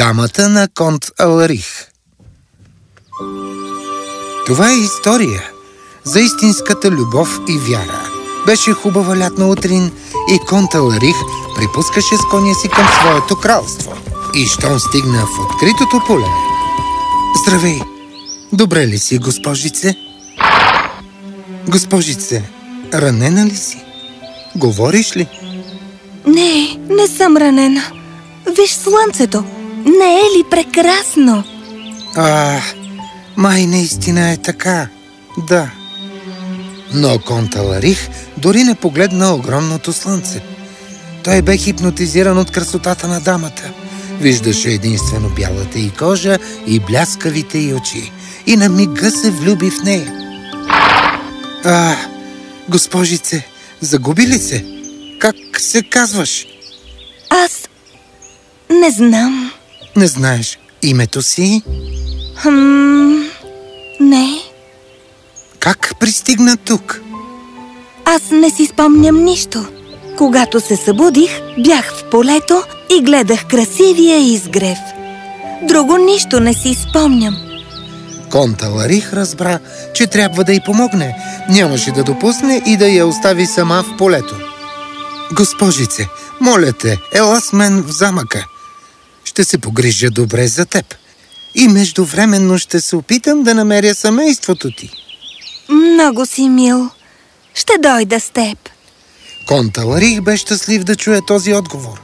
Дамата на конт Аларих Това е история за истинската любов и вяра. Беше хубава лятна утрин и конт Аларих припускаше с коня си към своето кралство. И щом стигна в откритото поле. Здравей! Добре ли си, госпожице? Госпожице, ранена ли си? Говориш ли? Не, не съм ранена. Виж слънцето. Не е ли прекрасно? А, май наистина е така. Да. Но Конталарих дори не погледна огромното слънце. Той бе хипнотизиран от красотата на дамата. Виждаше единствено бялата й кожа и бляскавите й очи. И на мига се влюби в нея. А, госпожице, загуби ли се? Как се казваш? Аз не знам. Не знаеш името си? Хм... Не. Как пристигна тук? Аз не си спомням нищо. Когато се събудих, бях в полето и гледах красивия изгрев. Друго нищо не си спомням. Конта Ларих разбра, че трябва да й помогне. Нямаше да допусне и да я остави сама в полето. Госпожице, моля те, ела с мен в замъка. Ще се погрижа добре за теб. И междувременно ще се опитам да намеря семейството ти. Много си мил. Ще дойда с теб. Конта Ларих бе щастлив да чуе този отговор.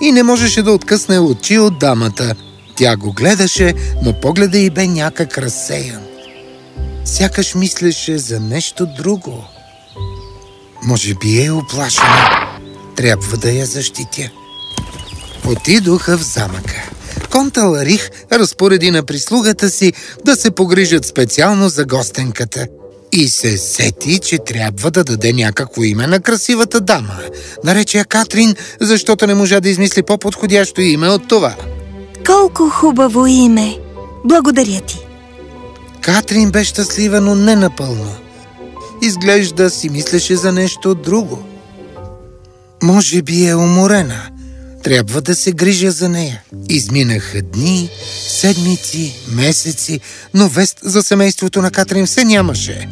И не можеше да откъсне очи от дамата. Тя го гледаше, но погледа й бе някак разсеян. Сякаш мислеше за нещо друго. Може би е оплашена. Трябва да я защитя. Отидоха в замъка. Конта Ларих разпореди на прислугата си да се погрижат специално за гостенката. И се сети, че трябва да даде някакво име на красивата дама. Нарече я Катрин, защото не можа да измисли по-подходящо име от това. Колко хубаво име! Благодаря ти! Катрин бе щастлива, но не напълно. Изглежда си мислеше за нещо друго. Може би е уморена. Трябва да се грижа за нея. Изминаха дни, седмици, месеци, но вест за семейството на Катрин все нямаше.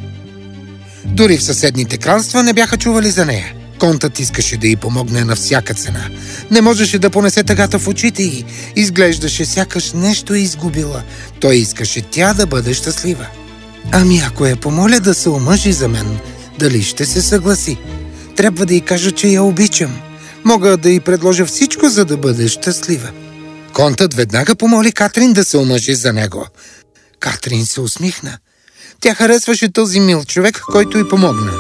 Дори в съседните кралства не бяха чували за нея. Контът искаше да й помогне на всяка цена. Не можеше да понесе тъгата в очите й. Изглеждаше сякаш нещо е изгубила. Той искаше тя да бъде щастлива. Ами ако я помоля да се омъжи за мен, дали ще се съгласи? Трябва да й кажа, че я обичам. Мога да й предложа всичко, за да бъде щастлива. Контът веднага помоли Катрин да се омъжи за него. Катрин се усмихна. Тя харесваше този мил човек, който й помогна.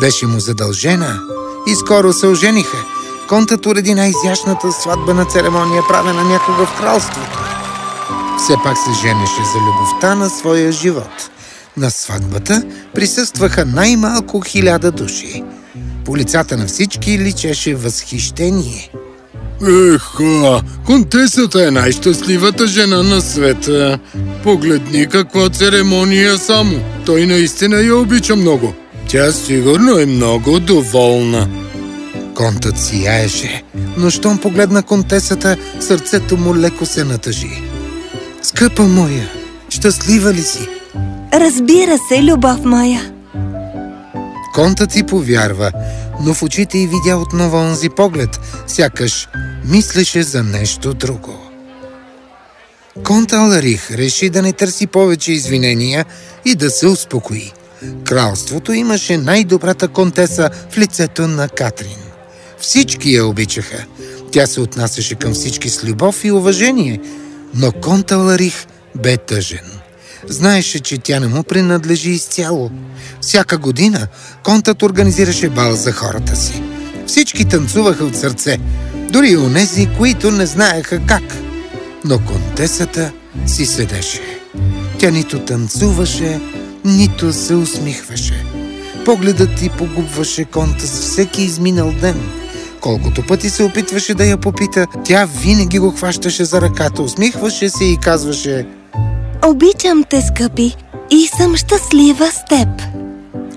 Беше му задължена и скоро се ожениха. Контът уреди най-изящната сватбена церемония, правена някога в кралството. Все пак се женеше за любовта на своя живот. На сватбата присъстваха най-малко хиляда души. По лицата на всички личеше възхищение. Еха, контесата е най-щастливата жена на света. Погледни каква церемония само. Той наистина я обича много. Тя сигурно е много доволна. Контът сияеше, но щом погледна контесата, сърцето му леко се натъжи. Скъпа моя, щастлива ли си? Разбира се, любов моя. Контът ти повярва, но в очите й видя отново онзи поглед, сякаш мислеше за нещо друго. Конт Аларих реши да не търси повече извинения и да се успокои. Кралството имаше най-добрата контеса в лицето на Катрин. Всички я обичаха. Тя се отнасяше към всички с любов и уважение, но Конт Аларих бе тъжен. Знаеше, че тя не му принадлежи изцяло. Всяка година контът организираше бал за хората си. Всички танцуваха от сърце, дори и онези, които не знаеха как. Но контесата си седеше. Тя нито танцуваше, нито се усмихваше. Погледът ти погубваше конта с всеки изминал ден. Колкото пъти се опитваше да я попита, тя винаги го хващаше за ръката, усмихваше се и казваше Обичам те, скъпи, и съм щастлива с теб.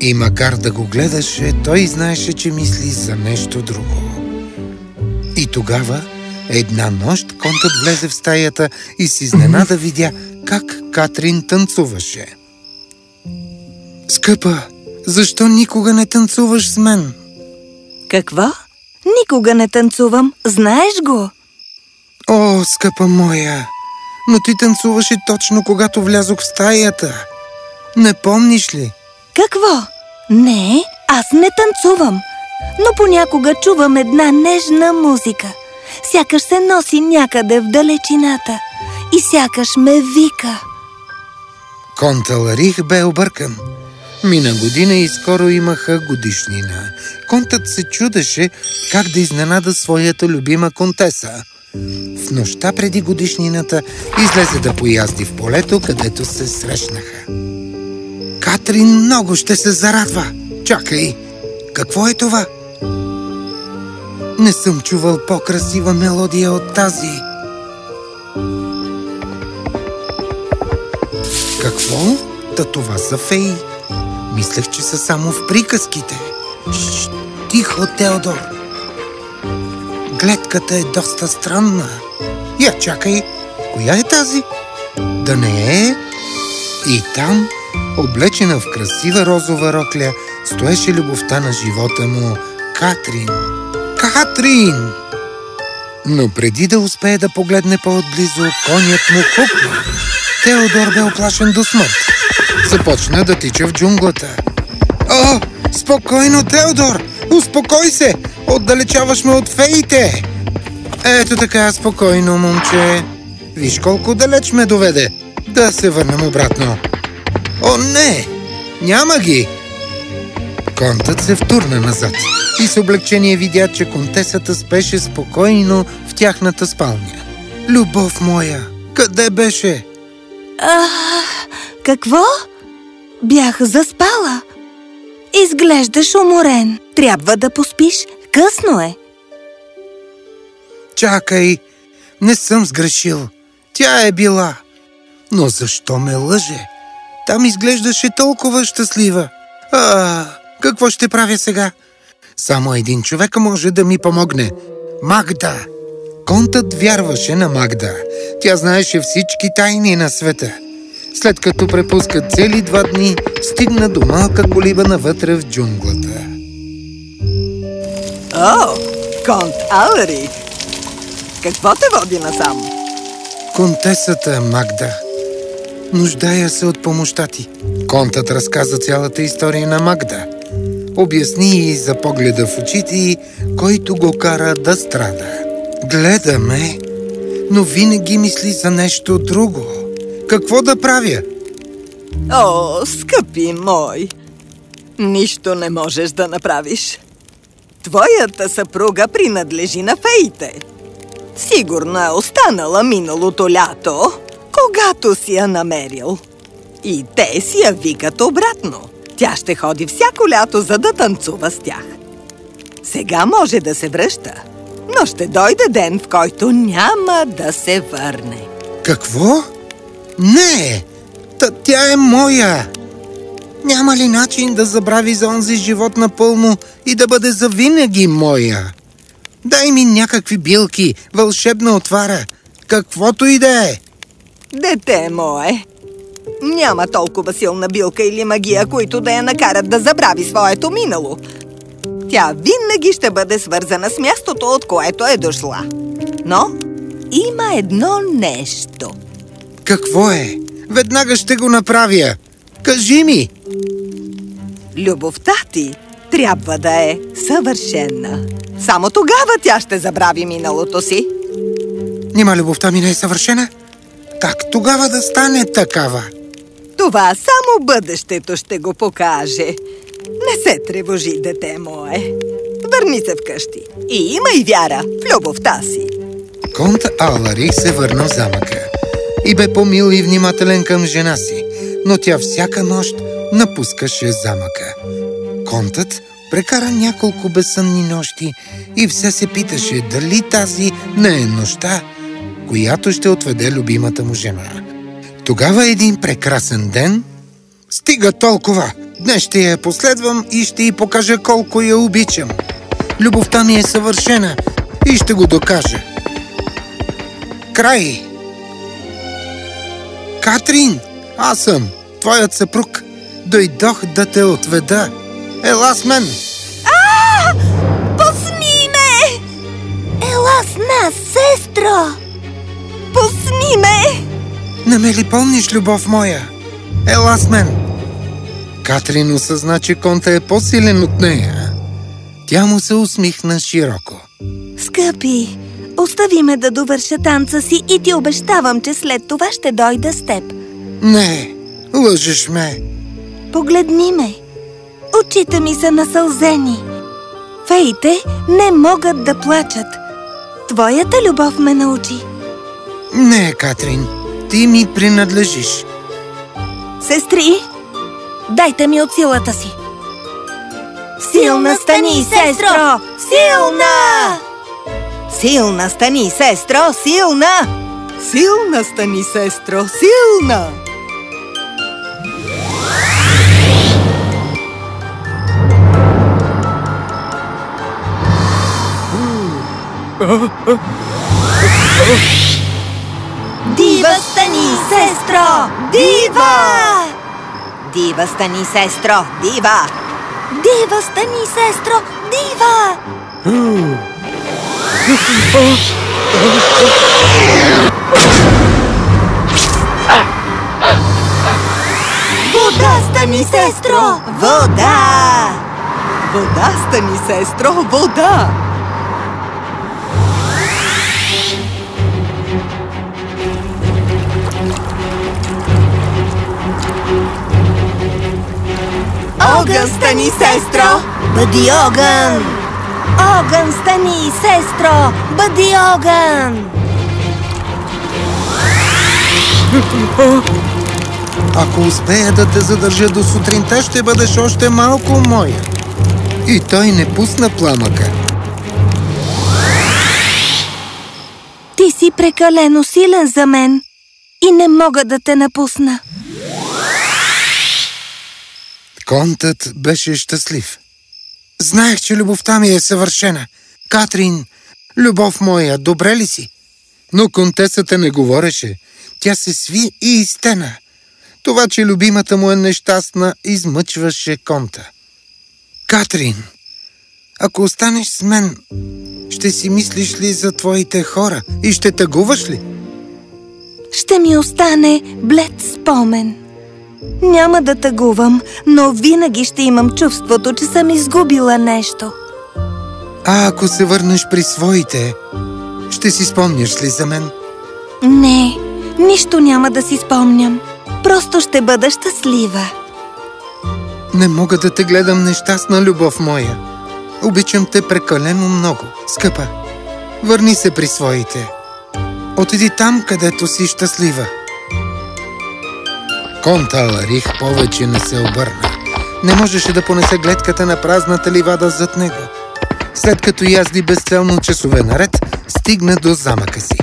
И макар да го гледаше, той знаеше, че мисли за нещо друго. И тогава Една нощ контът влезе в стаята и си изненада видя как Катрин танцуваше. Скъпа, защо никога не танцуваш с мен? Какво? Никога не танцувам, знаеш го? О, скъпа моя, но ти танцуваше точно когато влязох в стаята. Не помниш ли? Какво? Не, аз не танцувам, но понякога чувам една нежна музика. Сякаш се носи някъде в далечината и сякаш ме вика. Конталарих бе объркан. Мина година и скоро имаха годишнина. Контът се чудеше как да изненада своята любима контеса. В нощта преди годишнината излезе да поязди в полето, където се срещнаха. Катрин много ще се зарадва. Чакай, какво е това? Не съм чувал по-красива мелодия от тази. Какво? Та това са феи. Мислех, че са само в приказките. Тихо, Теодор. Гледката е доста странна. Я чакай, коя е тази? Да не е? И там, облечена в красива розова рокля, стоеше любовта на живота му Катрин. Катрин! Но преди да успее да погледне по-отблизо, конят му хукна. Теодор бе оплашен до смърт. Започна да тича в джунглата. О, спокойно, Теодор! Успокой се! Отдалечаваш ме от феите! Ето така, спокойно, момче. Виж колко далеч ме доведе. Да се върнем обратно. О, не! Няма ги! Контът се втурна назад и с облегчение видя, че контесата спеше спокойно в тяхната спалня. Любов моя, къде беше? А, какво? Бях заспала. Изглеждаш уморен. Трябва да поспиш. Късно е. Чакай, не съм сгрешил. Тя е била. Но защо ме лъже? Там изглеждаше толкова щастлива. А, какво ще правя сега? Само един човек може да ми помогне. Магда! Контът вярваше на Магда. Тя знаеше всички тайни на света. След като препуска цели два дни, стигна до малка колиба навътре в джунглата. О, конт Алари! Какво те води насам? Контесата Магда. Нуждая се от помощта ти. Контът разказа цялата история на Магда. Обясни и за погледа в очите й, който го кара да страда. Гледаме, но винаги мисли за нещо друго. Какво да правя? О, скъпи мой! Нищо не можеш да направиш. Твоята съпруга принадлежи на феите. Сигурно е останала миналото лято, когато си я намерил. И те си я викат обратно. Тя ще ходи всяко лято, за да танцува с тях. Сега може да се връща, но ще дойде ден, в който няма да се върне. Какво? Не! Та тя е моя! Няма ли начин да забрави за онзи живот напълно и да бъде завинаги моя? Дай ми някакви билки, вълшебна отвара, каквото и да е. Дете мое, няма толкова силна билка или магия, които да я накарат да забрави своето минало. Тя винаги ще бъде свързана с мястото, от което е дошла. Но има едно нещо. Какво е? Веднага ще го направя. Кажи ми! Любовта ти трябва да е съвършена. Само тогава тя ще забрави миналото си. Нима любовта ми не е съвършена? Как тогава да стане такава? Това само бъдещето ще го покаже. Не се тревожи, дете мое. Върни се вкъщи и имай вяра в любовта си. Конт Алари се върна в замъка и бе помил и внимателен към жена си, но тя всяка нощ напускаше замъка. Контът прекара няколко безсънни нощи и все се питаше дали тази не е нощта, която ще отведе любимата му жена. Тогава един прекрасен ден... Стига толкова! Днес ще я последвам и ще й покажа колко я обичам. Любовта ми е съвършена и ще го докажа. край! Катрин, аз съм, твоят съпруг. Дойдох да те отведа. Ела с мен! Пусни ме! Ела с нас, сестро! Пусни ме! Не ме ли помниш, любов моя? Ела с мен! Катрин осъзна, че конта е по-силен от нея. Тя му се усмихна широко. Скъпи, остави ме да довърша танца си и ти обещавам, че след това ще дойда с теб. Не, лъжеш ме. Погледни ме. Очите ми са насълзени. Феите не могат да плачат. Твоята любов ме научи. Не, Катрин, ти ми принадлежиш. Сестри, дайте ми от силата си. Силна стани, сестро! Силна! Silna stani, sestro, silna! Silna stani, sestro, silna! Diva stani, sestro, diva! Diva stani, sestro, diva! Diva stani, sestro, diva! Вода стани, сестро! Вода! Вода стани, сестро, вода! Огън стани, сестро! Бъди огън! Огън стани, сестро! Бъди огън! Ако успея да те задържа до сутринта, ще бъдеш още малко моя. И той не пусна пламъка. Ти си прекалено силен за мен и не мога да те напусна. Контът беше щастлив. Знаех, че любовта ми е съвършена. Катрин, любов моя, добре ли си? Но контесата не говореше. Тя се сви и изтена. Това, че любимата му е нещастна, измъчваше конта. Катрин, ако останеш с мен, ще си мислиш ли за твоите хора и ще тъгуваш ли? Ще ми остане блед спомен. Няма да тъгувам, но винаги ще имам чувството, че съм изгубила нещо. А ако се върнеш при своите, ще си спомняш ли за мен? Не, нищо няма да си спомням. Просто ще бъда щастлива. Не мога да те гледам нещастна, любов моя. Обичам те прекалено много, скъпа. Върни се при своите. Отиди там, където си щастлива. Конта Аларих повече не се обърна. Не можеше да понесе гледката на празната ливада зад него. След като язди безцелно часове наред, стигна до замъка си.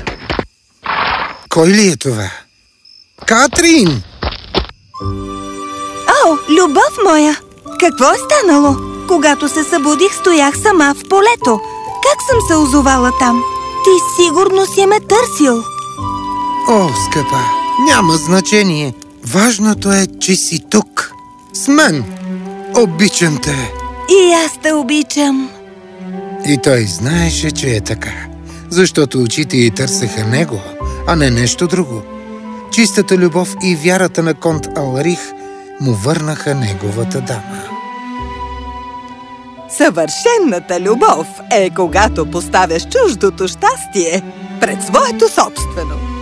Кой ли е това? Катрин! О, любов моя! Какво е станало? Когато се събудих, стоях сама в полето. Как съм се озовала там? Ти сигурно си ме търсил. О, скъпа, няма значение. Важното е, че си тук. С мен. Обичам те. И аз те обичам. И той знаеше, че е така. Защото очите й търсеха него, а не нещо друго. Чистата любов и вярата на конт Алрих му върнаха неговата дама. Съвършенната любов е когато поставяш чуждото щастие пред своето собствено.